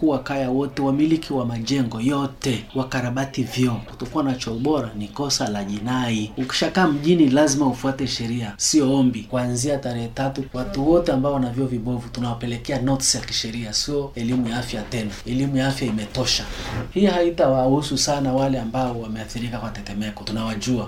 kuwa kaya wote, wamiliki wa majengo yote wakarabati vyoo. Kutokuwa na choo bora ni kosa la jinai. Ukishakaa mjini lazima ufuate sheria, sio ombi. Kuanzia tarehe tatu, watu wote ambao wana vyoo vibovu tunawapelekea notice ya kisheria, sio elimu ya afya tena. Elimu ya afya imetosha. Hii haitawahusu sana wale ambao wameathirika kwa tetemeko, tunawajua.